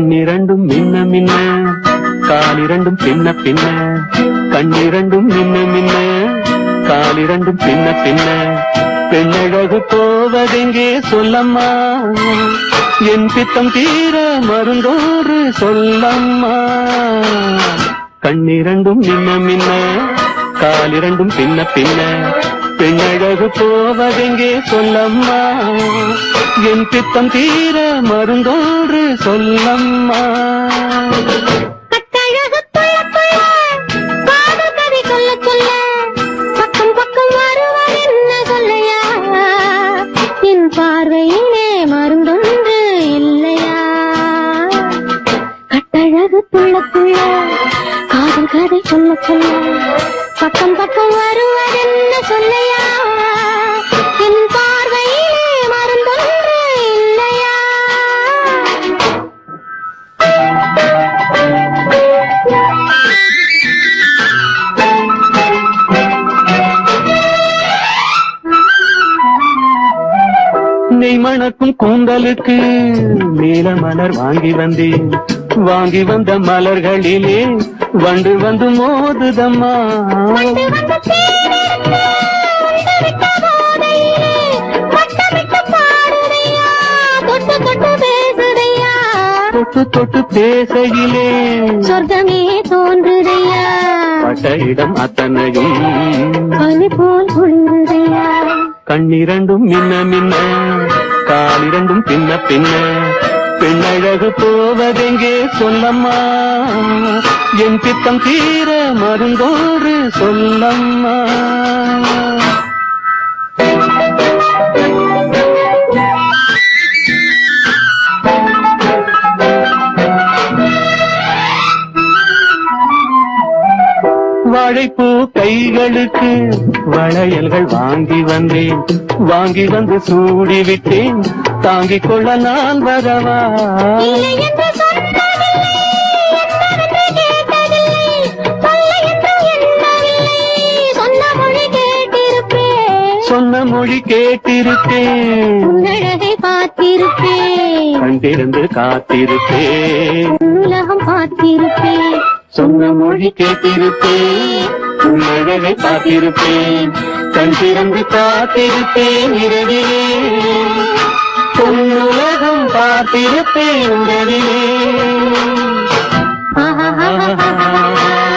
கண்ணிரண்டும் மின்ன மின்ன காலிரண்டும் பின்ன பின்ன கண்ணிரண்டும் மின்ன மின்ன காலிரண்டும் பின்ன பின்ன. பெண்ணழகு போவதெங்கே சொல்லம்மா? என் பித்தம் தீர மருந்தோறு சொல்லம்மா. கண்ணிரண்டும் மின்ன மின்ன காலிரண்டும் பின்ன பின்ன பெண்ணழகு போவதெங்கே சொல்லம்மா? என் பித்தம் தீர மருந்தோடு சொல்லம்மா. பக்கம் பக்கம் வருவார் பார்வையிலே மருந்தொன்று இல்லையா? கட்டழகு துள்ள காதல் கதை சொல்ல சொல்ல பக்கம் பக்கம் சொல்லையா? மணக்கும் கூந்தலுக்கு நீல மலர் வாங்கி வந்தேன். வாங்கி வந்த மலர்களிலே வண்டு வந்து மோதுதம்மா. தொட்டு தொட்டு பேசையிலே சொர்க்கமே தோன்றுதையா. பட்ட இடம் அத்தனையும் பனி போல் குளிருதையா. கண்ணிரண்டும் மின்ன மின்ன. கால் இரண்டும் பின்ன பின்ன. பெண்ணழகு போவதெங்கே சொல்லம்மா? என் பித்தம் தீர மருந்தோடு சொல்லம்மா? வாழைப்பூ கைகளுக்கு வளையல்கள் வாங்கி வந்தேன். வாங்கி வந்து சூடி விட்டேன். தாங்கிக் கொள்ள நான் வரவா? சொன்ன மொழி கேட்டிருப்பேன். பார்த்திருப்பேன். கண்டிருந்து காத்திருப்பேன். சொன்ன மொழி கேட்டிருப்பேன். உன் அழகை பார்த்திருப்பேன். கண் திறந்து பார்த்திருப்பேன் இரவிலே. உலகம் பார்த்திருப்பேன் இரவிலே ஆஹா.